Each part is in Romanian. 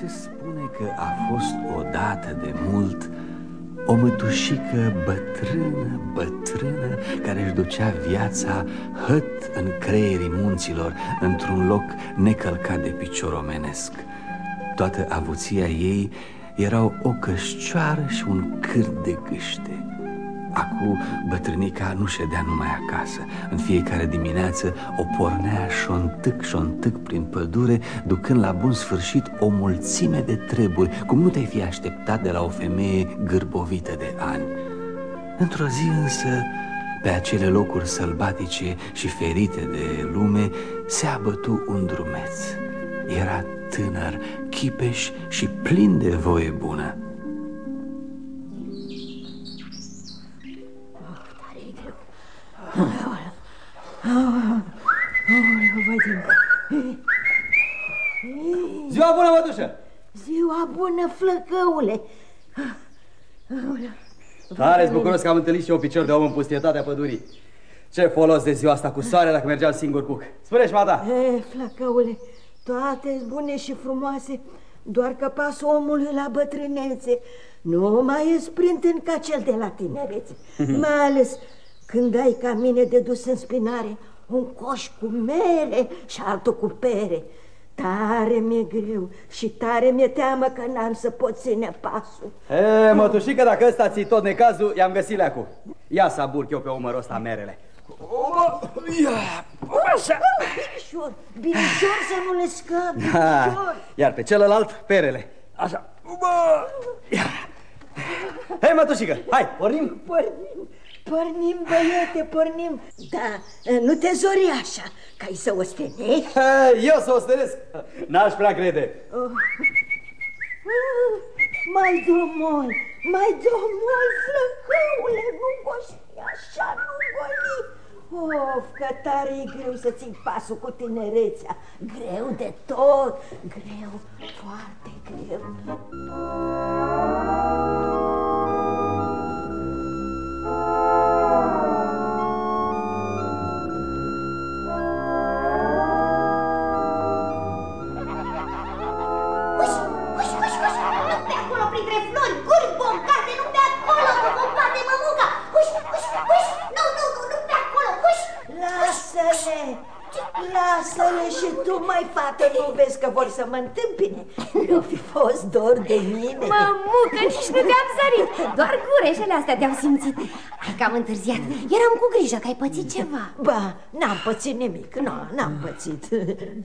Se spune că a fost odată de mult o mătușică bătrână, bătrână Care își ducea viața hăt în creierii munților Într-un loc necălcat de picior omenesc. Toată avuția ei erau o cășcioară și un cârt de gâște Acu bătrânica nu ședea numai acasă. În fiecare dimineață o pornea șontâc, șontâc prin pădure Ducând la bun sfârșit o mulțime de treburi Cum nu te-ai fi așteptat de la o femeie gârbovită de ani. Într-o zi însă, pe acele locuri sălbatice și ferite de lume Se abătu un drumeț. Era tânăr, chipeș și plin de voie bună Ziua bună, mătușă! Ziua bună, flăcăule! Tare bucuros că am întâlnit și eu picior de om în pustietatea pădurii. Ce folos de ziua asta cu soare dacă mergeam singur cuc. Spune-și, mata! E, flăcăule, toate bune și frumoase, doar că pasul omului la bătrânețe nu mai e sprinten ca cel de la tinerețe. mai ales când ai ca mine de dus în spinare un coș cu mere și altul cu pere. Tare mi-e greu și tare mi-e teamă că n-am să pot ține pasul. E, mătușică, dacă ăsta ți tot necazul, i-am găsit leacul. Ia să aburc eu pe umărul ăsta merele. Ia, așa. Binișor, binișor să nu le scap, Da, iar pe celălalt, perele. Așa. Hei, mătușică, hai, pornim? Pornim. Pornim, băiete, pornim. Da, nu te zori așa Ca-i să o stenești. Eu să o stenesc. N-aș prea crede. Oh. Mai domol, mai domol, flăcăule Nu goși așa, nu goli. Of, că tare e greu să ții pasul cu tinerețea. Greu de tot, greu, foarte greu Lasă-le și tu, mai fată, nu vezi că vor să mă întâmpine? Nu fi fost dor de mine. Mămucă, nici nu te-am sărit. Doar gureșele astea te-au simțit. Ai cam întârziat. Eram cu grijă că ai pățit ceva. Ba, n-am pățit nimic, nu, n-am pățit.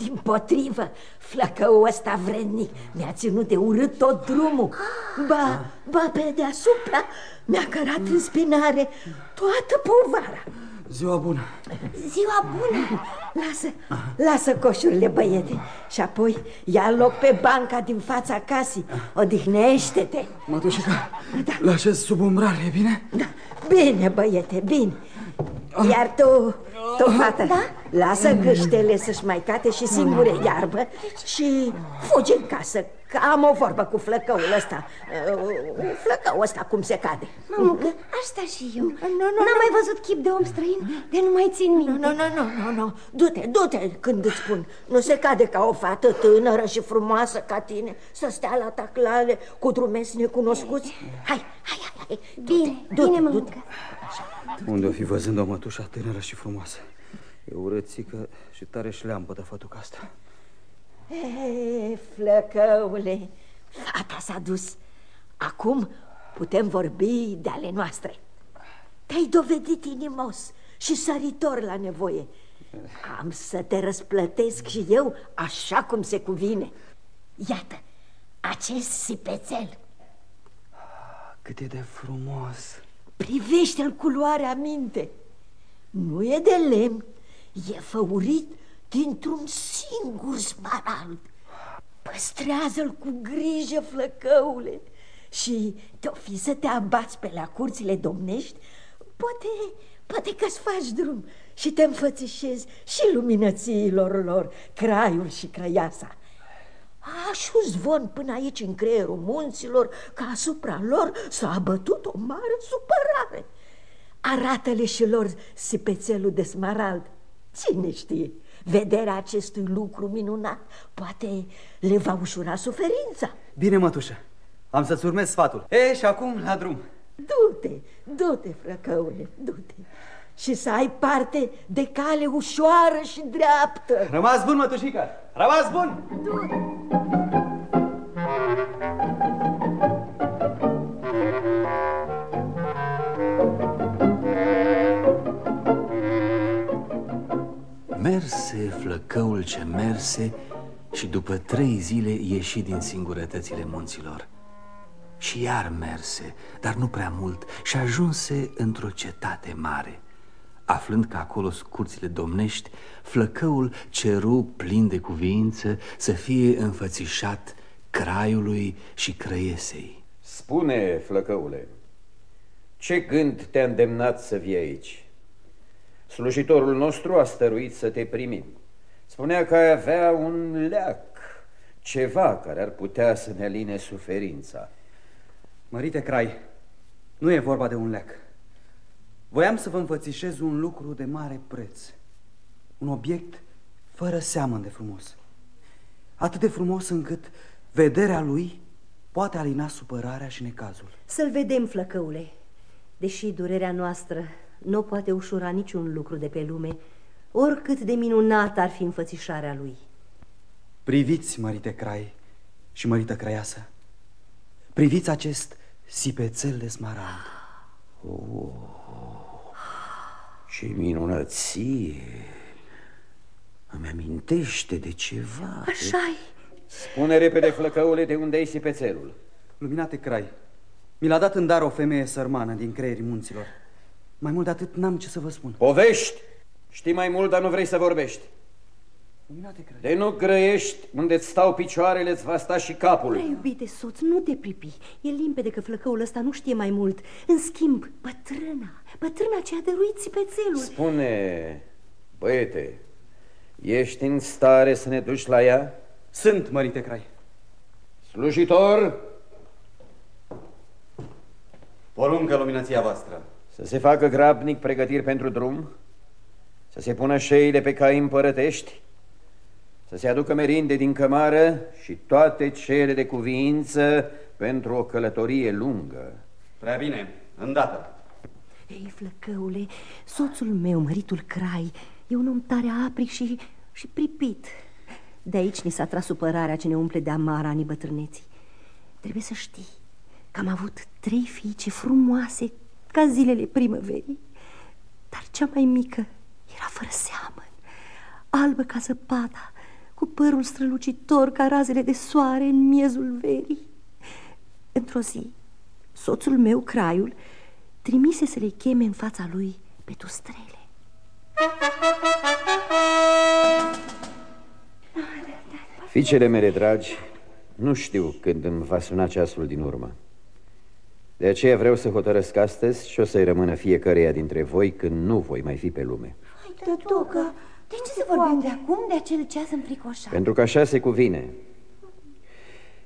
Din potrivă, flăcăul ăsta vrednic Mi-a ținut de urât tot drumul. Ba, ba pe deasupra Mi-a cărat în spinare toată povara Ziua bună. Ziua bună. Lasă, lasă coșurile, băiete. Și apoi ia loc pe banca din fața casei. Odihnește-te. Mătușica, da. la sub umbrare, e bine? Da, bine, băiete, bine Iar tu, tu, fată, da? lasă gâștele să-și mai cate și singure iarbă Și fugi în casă Că am o vorbă cu flăcăul ăsta. Flăcăul ăsta cum se cade. Mamucă, asta și eu. N-am mai văzut chip de om străin? De nu mai țin minte. Nu, nu, nu, nu, nu. Du-te, du-te când îți spun. Nu se cade ca o fată tânără și frumoasă ca tine Să stea la taclale cu drumesi necunoscuți Hai, hai, hai, hai. Bine, bine, mamucă Unde o fi văzând o mătușa tânără și frumoasă. E urățică și tare șleampă de fătuca asta. E, flăcăule, fata s-a dus. Acum putem vorbi de ale noastre. Te-ai dovedit inimos și săritor la nevoie. Am să te răsplătesc și eu așa cum se cuvine. Iată, acest sipețel. Cât e de frumos Privește-l culoarea minte Nu e de lemn, e făurit dintr-un singur smarald. Păstrează-l cu grijă, flăcăule, și te-o fi să te abați pe la curțile domnești, poate, poate că-ți faci drum și te înfățișezi și luminățiilor lor, craiul și crăiasa. Aș, și un zvon până aici în creierul munților, că asupra lor s-a abătut o mare supărare. Arată-le și lor sipețelul de smarald. Cine știe? Vederea acestui lucru minunat poate le va ușura suferința. Bine, mătușă, am să-ți urmez sfatul. E, și acum la drum. Du-te, du-te, frăcăule, du-te. Și să ai parte de cale ușoară și dreaptă. Rămas bun, mătușică! Rămas bun! Du-te. Merse flăcăul ce merse și după trei zile ieși din singurătățile munților. Și iar merse, dar nu prea mult, și ajunse într-o cetate mare. Aflând că acolo sunt curțile domnești, flăcăul ceru plin de cuvință să fie înfățișat craiului și crăiesei. Spune, flăcăule, ce gând te-a îndemnat să vii aici? Slujitorul nostru a stăruit să te primim. Spunea că ai avea un leac, ceva care ar putea să ne aline suferința. Mărite Crai, nu e vorba de un leac. Voiam să vă înfățișez un lucru de mare preț. Un obiect fără seamăn de frumos. Atât de frumos încât vederea lui poate alina supărarea și necazul. Să-l vedem, flăcăule. Deși durerea noastră nu poate ușura niciun lucru de pe lume, oricât de minunat ar fi înfățișarea lui. Priviți, mărite Crai și mărită Craiasă. Priviți acest sipețel de smarald. Ce minunăție! Îmi amintește de ceva. așa -i. Spune repede, flăcăule, de unde ai sipețelul. Luminate Crai, mi l-a dat în dar o femeie sărmană din creierii munților. Mai mult de atât n-am ce să vă spun. Povești! Știi mai mult, dar nu vrei să vorbești. Luminate Crai. De nu grăiești, unde-ți stau picioarele, îți va sta și capul. Prea iubite soț, nu te pripi. E limpede că flăcăul ăsta nu știe mai mult. În schimb, bătrâna, bătrâna ce a dăruit țipețelul. Spune, băiete, ești în stare să ne duci la ea? Sunt, mărite Crai. Slujitor, Poruncă luminația voastră. să se facă grabnic pregătiri pentru drum, să se pună șeile pe cai împărătești, să se aducă merinde din cămară și toate cele de cuvință pentru o călătorie lungă. Prea bine, îndată. Ei, flăcăule, soțul meu, măritul Crai, e un om tare apric și, și pripit. De aici ni s-a tras supărarea ce ne umple de amara anii bătrâneții. Trebuie să știi că am avut trei fiice frumoase ca zilele primăverii, dar cea mai mică era fără seamăn, albă ca zăpada, cu părul strălucitor ca razele de soare în miezul verii. Într-o zi, soțul meu, Craiul, trimise să le cheme în fața lui pe tustrele. Fiicele mele dragi, nu știu când îmi va suna ceasul din urmă. De aceea vreau să hotărăsc astăzi și o să-i rămână fiecăreia dintre voi când nu voi mai fi pe lume. Tătucă, De ce să vorbim de acum de acel ceas înfricoșat? Pentru că așa se cuvine.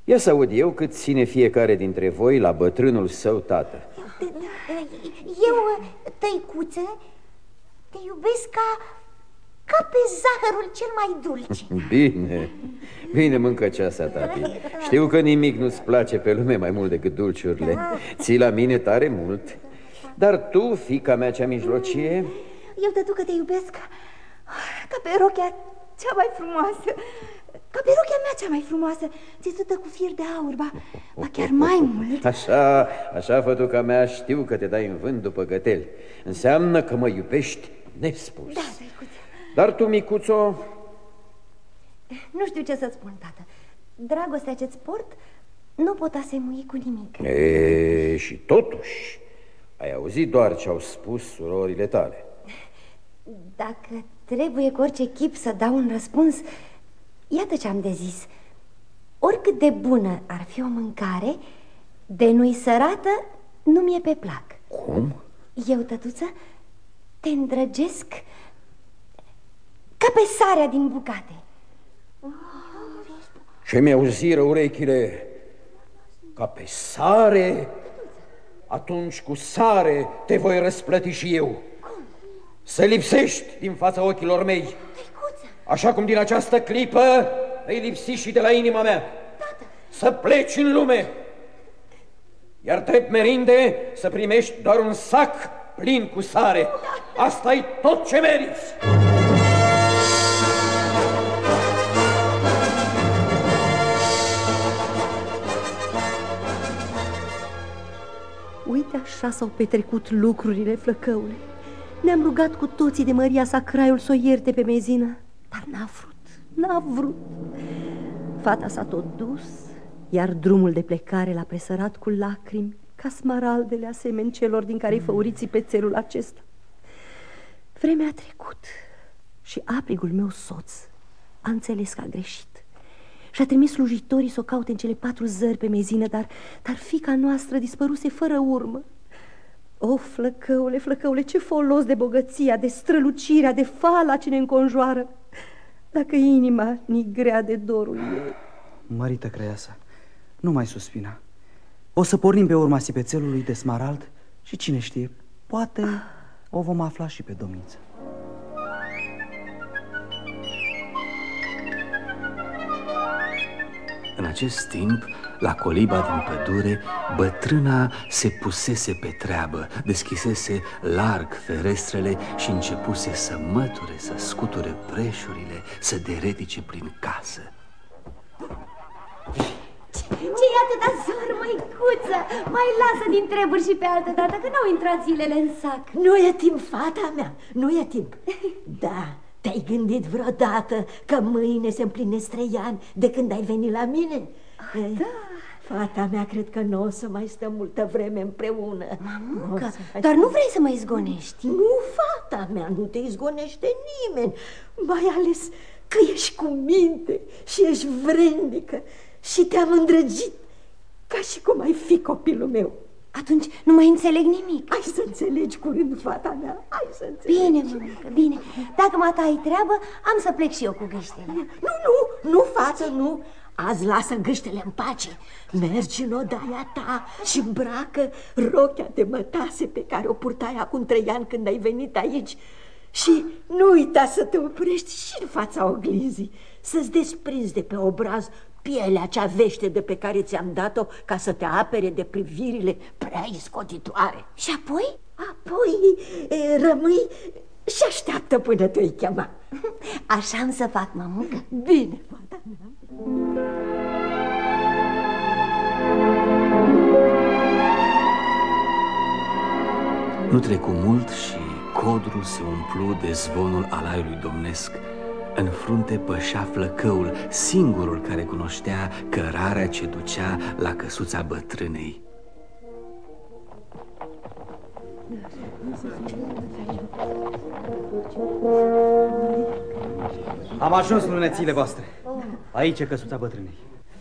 Ia să aud eu cât ține fiecare dintre voi la bătrânul său tată. Eu, tăicuță, te iubesc ca, ca pe zahărul cel mai dulce Bine, bine mâncă ceasa, tati. Știu că nimic nu-ți place pe lume mai mult decât dulciurile. Ții la mine tare mult. Dar tu, fica mea cea mijlocie, Eu, tătucă, te iubesc ca, ca pe rochea cea mai frumoasă Ca pe rochea mea cea mai frumoasă Țesută cu fir de aur, ba, ba chiar mai mult Așa, așa, fătuca mea, știu că te dai în vânt după găteli. Înseamnă că mă iubești nespus. Da, tăicuță Dar tu, micuțo, Nu știu ce să spun, tată Dragostea ce-ți port nu pot asemui cu nimic e, și totuși, ai auzit doar ce au spus surorile tale. Dacă trebuie cu orice chip să dau un răspuns. Iată ce am de zis. Oricât de bună ar fi o mâncare De nu-i sărată, nu mi-e pe plac. Cum? Eu, tătuță, te îndrăgesc Ca pe sarea din bucate. Ce mi-auziră urechile? Ca pe sare, atunci cu sare te voi răsplăti și eu. Să lipsești din fața ochilor mei. Tăicuță, Așa cum din această clipă vei lipsi și de la inima mea. Să pleci în lume. Iar drept merinde să primești doar un sac plin cu sare. asta e tot ce meriți. Uite așa s-au petrecut lucrurile, flăcăule. Ne-am rugat cu toții de Maria sa craiul să o ierte pe mezină, dar n-a vrut, n-a vrut. Fata s-a tot dus, iar drumul de plecare l-a presărat cu lacrimi, ca smaraldele asemeni celor din care-i făuriți pe țelul acesta. Vremea a trecut și aprigul meu soț a înțeles că a greșit și-a trimis slujitorii să o caute în cele patru zări pe mezină, dar, dar fica noastră dispăruse fără urmă. O, flăcăule, flăcăule, ce folos de bogăția, de strălucirea, de fala ce ne înconjoară, dacă inima ni grea de dorul ei. Mărită Creasa, nu mai suspina. O să pornim pe urma sipețelului de smarald și cine știe, poate o vom afla și pe domniță. În acest timp, la coliba din pădure, bătrâna se pusese pe treabă, deschisese larg ferestrele și începuse să măture, să scuture preșurile, să deretice prin casă. Ce-i atâta zor, măicuță? Mai lasă din treburi și pe altă dată, că n-au intrat zilele în sac. Nu e timp, fata mea, nu e timp. Da, te-ai gândit vreodată că mâine se împlinesc trei ani de când ai venit la mine? Ah, eh, da. Fata mea, cred că nu o să mai stăm multă vreme împreună. Mamucă, dar nu vrei să mă izgonești? Nu, fata mea, nu te izgonește nimeni, mai ales că ești cu minte și ești vrednică și te-am îndrăgit ca și cum ai fi copilul meu. Atunci nu mai înțeleg nimic. Ai să înțelegi curând, fata mea, ai să înțelegi. Bine, mămică, bine. Dacă mă ai treabă, am să plec și eu cu gâștele. Nu, nu, nu, fată, nu. Azi lasă gâștele în pace. Mergi în odaia ta și îmbracă rochea de mătase pe care o purtai acum trei ani când ai venit aici. Și nu uita să te oprești și în fața oglinzii, să-ți desprinzi de pe obraz pielea cea vește de pe care ți-am dat-o ca să te apere de privirile prea iscotitoare. Și apoi? Apoi e, rămâi și așteaptă până te-i chema. Așa am să fac, mamucă. Bine, Nu trecu mult și codrul se umplu de zvonul alaiului domnesc în frunte pășea flăcăul, singurul care cunoștea cărarea ce ducea la căsuța bătrânei. Am ajuns lunețile voastre. Aici e căsuța bătrânei.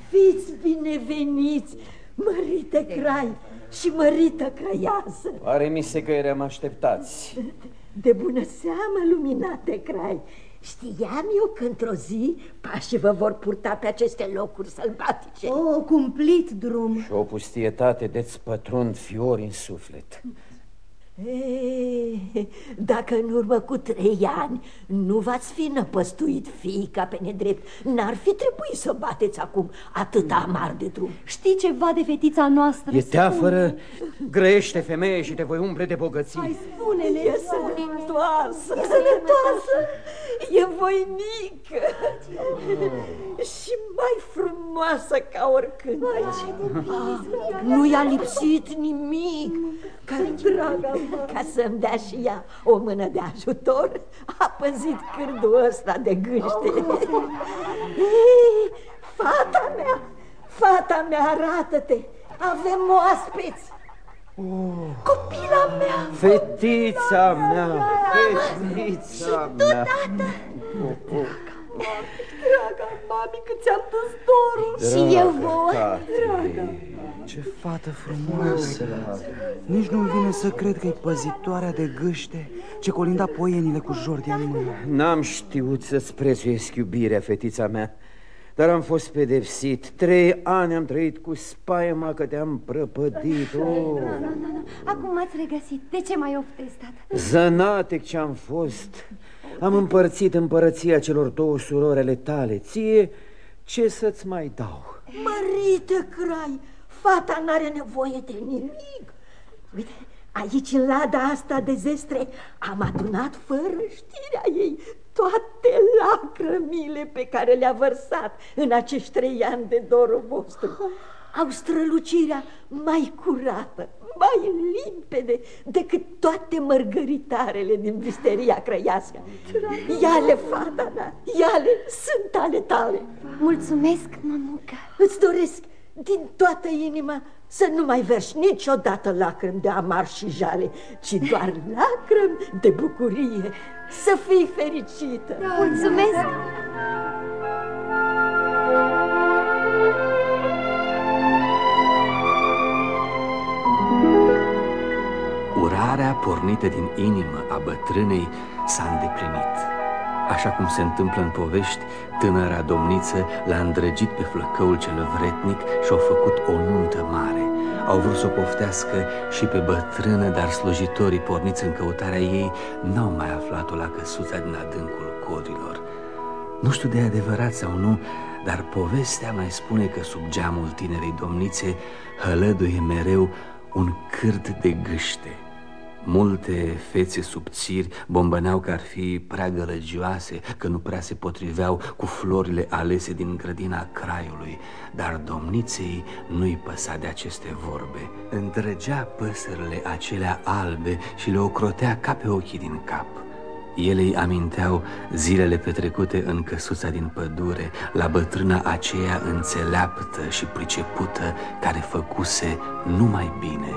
Fiți bineveniți, mărite crai și mărită craiasă. Pare mi se că eram așteptați. De bună seamă, luminate crai. Știam eu că într-o zi pașii vă vor purta pe aceste locuri sălbatice. O, cumplit drum. Și o pustietate de-ți pătrund fiori în suflet. E, dacă în urmă cu trei ani nu v-ați fi năpăstuit fiica pe nedrept, n-ar fi trebuit să bateți acum atâta amar de drum. Știi ceva de fetița noastră? E teafără, grăiește femeie și te voi umple de bogății. Hai, spune-ne! E sănătoasă! E sănătoasă! E voinică! și mai frumoasă ca oricând. Ah, nu i-a lipsit nimic. Ca draga ca să-mi dea și ea o mână de ajutor, a păzit cârdul ăsta de gâște. Ei, fata mea, fata mea, arată-te, avem oaspeți. Oh. Copila mea! Fetița mea! Fetița mea! Și tu, tată! Oh, oh. Draga mami, cât ți-am dus dorul Și eu vouă Draga Ce fată frumoasă Nici nu-mi vine să cred că e păzitoarea de gâște Ce colinda poienile cu Jordi în mână N-am știut să-ți prețuiesc iubirea, fetița mea dar am fost pedepsit. Trei ani am trăit cu spaima că te-am prăpădit. Oh. Nu, nu, nu, nu. Acum m-ați regăsit. De ce mai oftezi, tată? Zănatec ce-am fost. Am împărțit împărăția celor două surorele tale Ție ce să-ți mai dau? Mărite, Crai, fata n-are nevoie de nimic Uite, aici în lada asta de zestre am adunat fără știrea ei toate lacrămile pe care le-a vărsat în acești trei ani de dorul vostru. Au strălucirea mai curată, mai limpede decât toate mărgăritarele din visteria crăiască. Ia-le, fata mea, ia-le, sunt ale tale. Mulțumesc, mămuca. Îți doresc din toată inima să nu mai verși niciodată lacrimi de amar și jale, ci doar lacrimi de bucurie. Să fii fericită! Da, Mulțumesc! Urarea pornită din inimă a bătrânei s-a îndeplinit. Așa cum se întâmplă în povești, tânăra domniță l-a îndrăgit pe flăcăul cel vretnic și au făcut o nuntă mare. Au vrut să o poftească și pe bătrână, dar slujitorii porniți în căutarea ei n-au mai aflat-o la căsuța din adâncul codilor. Nu știu de adevărat sau nu, dar povestea mai spune că sub geamul tinerei domnițe hălăduie mereu un cârt de gâște. Multe fețe subțiri bombăneau că ar fi prea gălăgioase, că nu prea se potriveau cu florile alese din grădina craiului, dar domniței nu-i păsa de aceste vorbe. Îndrăgea păsările acelea albe și le ocrotea ca pe ochii din cap. Ele îi aminteau zilele petrecute în căsuța din pădure, la bătrâna aceea înțeleaptă și pricepută care făcuse numai bine.